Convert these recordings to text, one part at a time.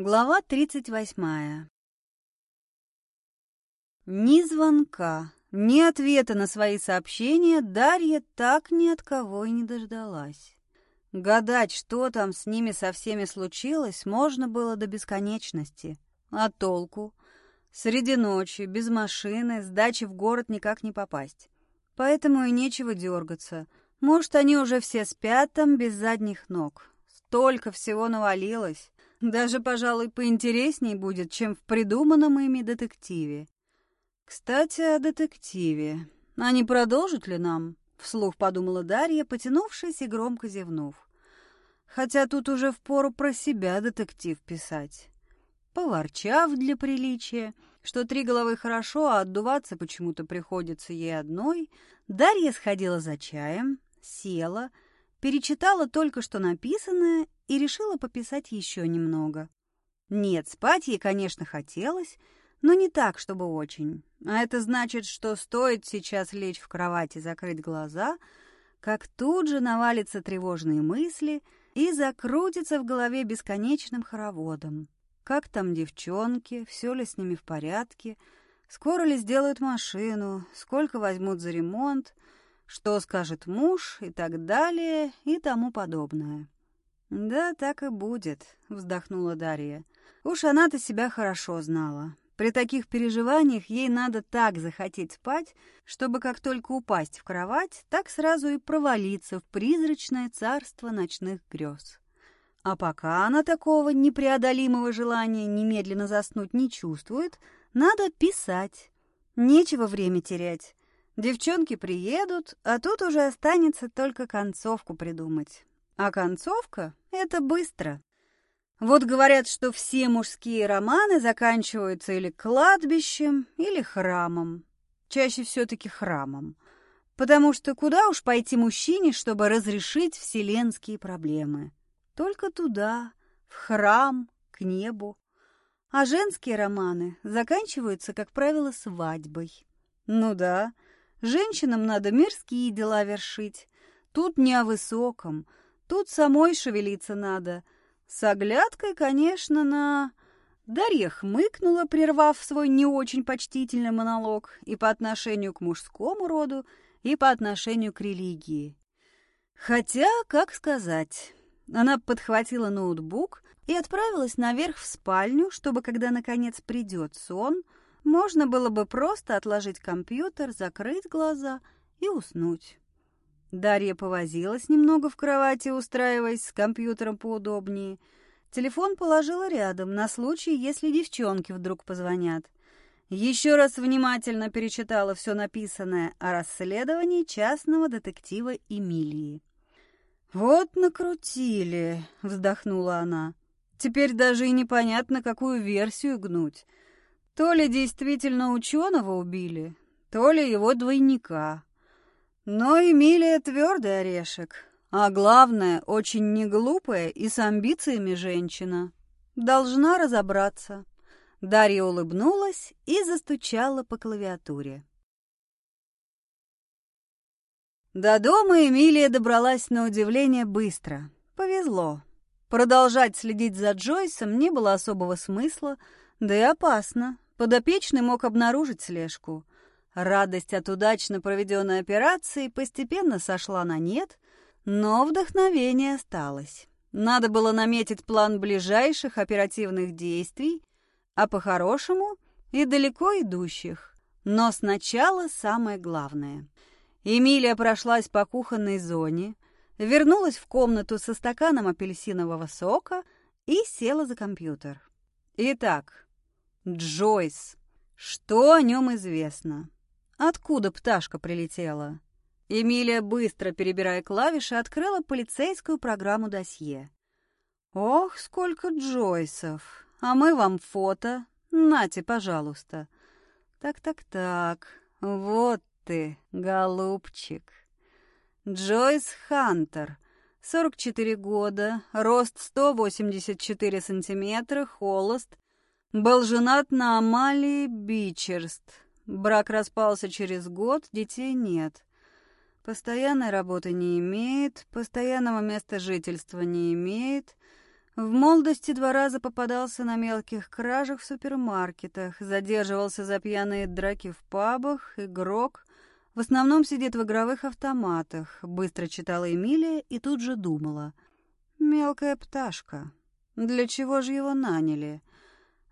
Глава тридцать восьмая. Ни звонка, ни ответа на свои сообщения Дарья так ни от кого и не дождалась. Гадать, что там с ними со всеми случилось, можно было до бесконечности. А толку? Среди ночи, без машины, с дачи в город никак не попасть. Поэтому и нечего дергаться. Может, они уже все спят там без задних ног. Столько всего навалилось. Даже, пожалуй, поинтересней будет, чем в придуманном ими детективе. Кстати, о детективе. А не продолжит ли нам? Вслух подумала Дарья, потянувшись и громко зевнув. Хотя тут уже впору про себя детектив писать. Поворчав для приличия, что три головы хорошо, а отдуваться почему-то приходится ей одной, Дарья сходила за чаем, села, перечитала только что написанное и решила пописать еще немного. Нет, спать ей, конечно, хотелось, но не так, чтобы очень. А это значит, что стоит сейчас лечь в кровать и закрыть глаза, как тут же навалятся тревожные мысли и закрутятся в голове бесконечным хороводом. Как там девчонки, все ли с ними в порядке, скоро ли сделают машину, сколько возьмут за ремонт, что скажет муж и так далее и тому подобное. «Да, так и будет», — вздохнула Дарья. «Уж она-то себя хорошо знала. При таких переживаниях ей надо так захотеть спать, чтобы как только упасть в кровать, так сразу и провалиться в призрачное царство ночных грез. А пока она такого непреодолимого желания немедленно заснуть не чувствует, надо писать. Нечего время терять. Девчонки приедут, а тут уже останется только концовку придумать. А концовка — это быстро. Вот говорят, что все мужские романы заканчиваются или кладбищем, или храмом. Чаще все-таки храмом. Потому что куда уж пойти мужчине, чтобы разрешить вселенские проблемы? Только туда, в храм, к небу. А женские романы заканчиваются, как правило, свадьбой. Ну да, женщинам надо мирские дела вершить. Тут не о высоком — Тут самой шевелиться надо. С оглядкой, конечно, на... Дарья хмыкнула, прервав свой не очень почтительный монолог и по отношению к мужскому роду, и по отношению к религии. Хотя, как сказать, она подхватила ноутбук и отправилась наверх в спальню, чтобы, когда наконец придет сон, можно было бы просто отложить компьютер, закрыть глаза и уснуть. Дарья повозилась немного в кровати, устраиваясь с компьютером поудобнее. Телефон положила рядом, на случай, если девчонки вдруг позвонят. Еще раз внимательно перечитала все написанное о расследовании частного детектива Эмилии. «Вот накрутили», — вздохнула она. «Теперь даже и непонятно, какую версию гнуть. То ли действительно ученого убили, то ли его двойника». Но Эмилия твердый орешек, а главное, очень неглупая и с амбициями женщина. Должна разобраться. Дарья улыбнулась и застучала по клавиатуре. До дома Эмилия добралась на удивление быстро. Повезло. Продолжать следить за Джойсом не было особого смысла, да и опасно. Подопечный мог обнаружить слежку — Радость от удачно проведенной операции постепенно сошла на нет, но вдохновение осталось. Надо было наметить план ближайших оперативных действий, а по-хорошему и далеко идущих. Но сначала самое главное. Эмилия прошлась по кухонной зоне, вернулась в комнату со стаканом апельсинового сока и села за компьютер. Итак, Джойс. Что о нем известно? Откуда пташка прилетела? Эмилия, быстро перебирая клавиши, открыла полицейскую программу досье. «Ох, сколько Джойсов! А мы вам фото. Нате, пожалуйста». «Так-так-так, вот ты, голубчик». Джойс Хантер, 44 года, рост 184 сантиметра, холост, был женат на Амалии Бичерст, Брак распался через год, детей нет. Постоянной работы не имеет, постоянного места жительства не имеет. В молодости два раза попадался на мелких кражах в супермаркетах, задерживался за пьяные драки в пабах, игрок. В основном сидит в игровых автоматах, быстро читала Эмилия и тут же думала. Мелкая пташка. Для чего же его наняли?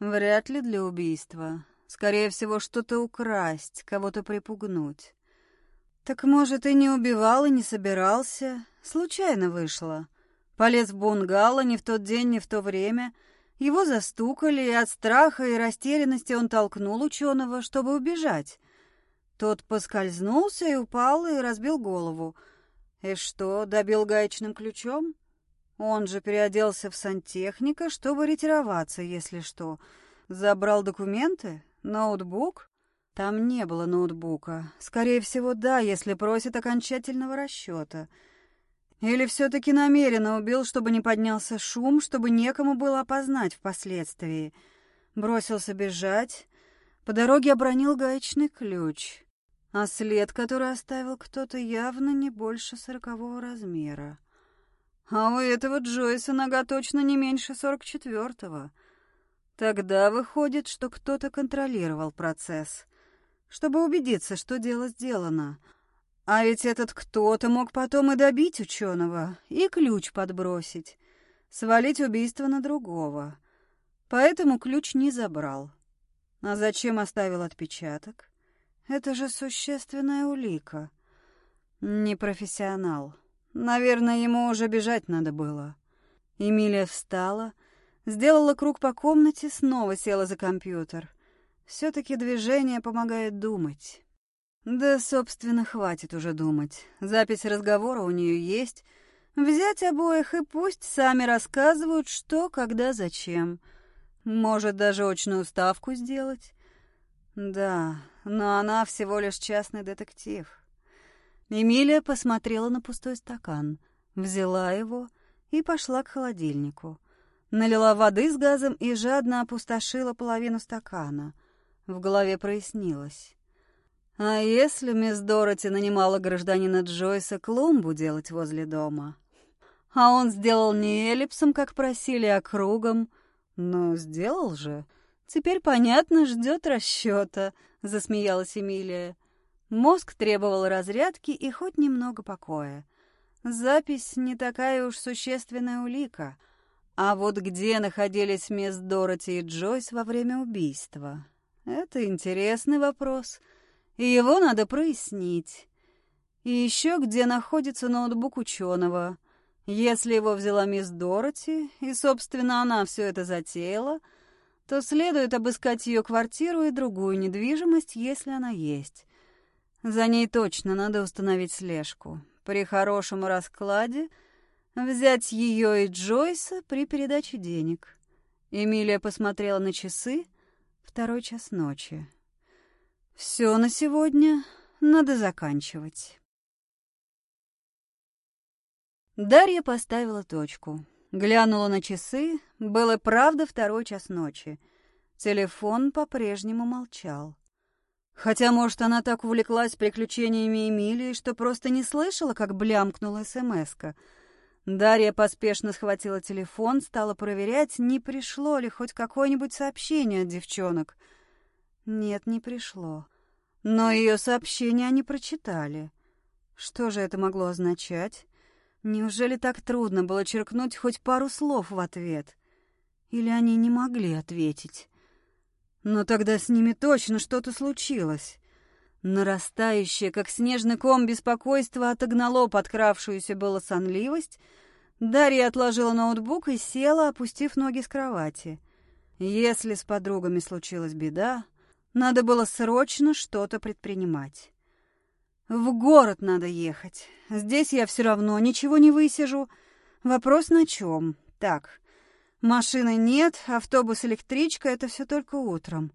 Вряд ли для убийства. Скорее всего, что-то украсть, кого-то припугнуть. Так, может, и не убивал, и не собирался. Случайно вышло. Полез в бунгало не в тот день, не в то время. Его застукали, и от страха и растерянности он толкнул ученого, чтобы убежать. Тот поскользнулся и упал, и разбил голову. И что, добил гаечным ключом? Он же переоделся в сантехника, чтобы ретироваться, если что. Забрал документы? Ноутбук? Там не было ноутбука. Скорее всего, да, если просит окончательного расчета — или все-таки намеренно убил, чтобы не поднялся шум, чтобы некому было опознать впоследствии? Бросился бежать. По дороге обронил гаечный ключ. А след, который оставил кто-то, явно не больше сорокового размера. А у этого Джойса нога точно не меньше сорок четвертого. Тогда выходит, что кто-то контролировал процесс, чтобы убедиться, что дело сделано — а ведь этот кто-то мог потом и добить ученого, и ключ подбросить, свалить убийство на другого. Поэтому ключ не забрал. А зачем оставил отпечаток? Это же существенная улика. Непрофессионал. Наверное, ему уже бежать надо было. Эмилия встала, сделала круг по комнате, снова села за компьютер. Все-таки движение помогает думать. Да, собственно, хватит уже думать. Запись разговора у нее есть. Взять обоих и пусть сами рассказывают, что, когда, зачем. Может, даже очную ставку сделать. Да, но она всего лишь частный детектив. Эмилия посмотрела на пустой стакан, взяла его и пошла к холодильнику. Налила воды с газом и жадно опустошила половину стакана. В голове прояснилось. А если мисс Дороти нанимала гражданина Джойса клумбу делать возле дома? А он сделал не эллипсом, как просили, а кругом. Но сделал же. Теперь, понятно, ждет расчета, засмеялась Эмилия. Мозг требовал разрядки и хоть немного покоя. Запись не такая уж существенная улика. А вот где находились мисс Дороти и Джойс во время убийства? Это интересный вопрос — и его надо прояснить. И еще где находится ноутбук ученого. Если его взяла мисс Дороти, и, собственно, она все это затеяла, то следует обыскать ее квартиру и другую недвижимость, если она есть. За ней точно надо установить слежку. При хорошем раскладе взять ее и Джойса при передаче денег. Эмилия посмотрела на часы. Второй час ночи. Все на сегодня надо заканчивать. Дарья поставила точку. Глянула на часы. Было правда второй час ночи. Телефон по-прежнему молчал. Хотя, может, она так увлеклась приключениями Эмилии, что просто не слышала, как блямкнула СМС-ка. Дарья поспешно схватила телефон, стала проверять, не пришло ли хоть какое-нибудь сообщение от девчонок — нет, не пришло. Но ее сообщение они прочитали. Что же это могло означать? Неужели так трудно было черкнуть хоть пару слов в ответ? Или они не могли ответить? Но тогда с ними точно что-то случилось. Нарастающее, как снежный ком, беспокойство отогнало подкравшуюся было сонливость. Дарья отложила ноутбук и села, опустив ноги с кровати. Если с подругами случилась беда, надо было срочно что-то предпринимать. В город надо ехать. Здесь я все равно ничего не высижу. Вопрос на чем? Так, машины нет, автобус, электричка — это все только утром.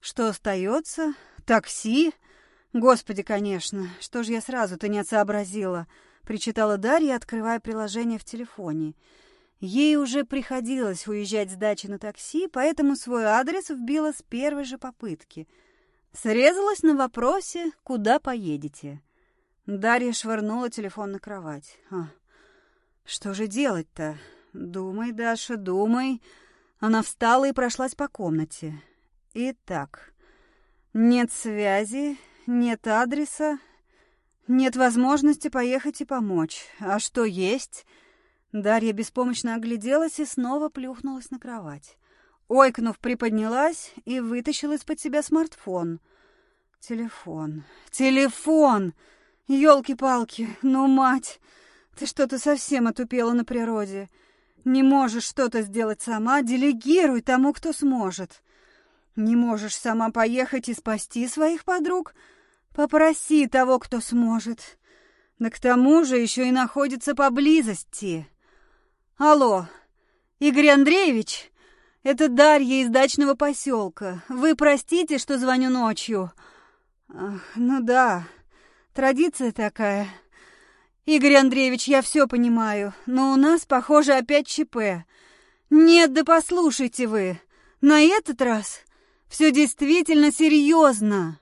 Что остается? Такси? Господи, конечно, что же я сразу-то не сообразила? Причитала Дарья, открывая приложение в телефоне. Ей уже приходилось уезжать с дачи на такси, поэтому свой адрес вбила с первой же попытки. Срезалась на вопросе «Куда поедете?». Дарья швырнула телефон на кровать. А, что же делать-то? Думай, Даша, думай. Она встала и прошлась по комнате. Итак, нет связи, нет адреса, нет возможности поехать и помочь. А что есть? Дарья беспомощно огляделась и снова плюхнулась на кровать. Ойкнув, приподнялась и вытащила из-под себя смартфон. Телефон. Телефон! Ёлки-палки, ну, мать! Ты что-то совсем отупела на природе. Не можешь что-то сделать сама, делегируй тому, кто сможет. Не можешь сама поехать и спасти своих подруг? Попроси того, кто сможет. Да к тому же еще и находится поблизости. Алло, Игорь Андреевич, это Дарья из дачного поселка. Вы простите, что звоню ночью. Ах, ну да, традиция такая. Игорь Андреевич, я все понимаю, но у нас, похоже, опять ЧП. Нет, да послушайте вы, на этот раз все действительно серьезно.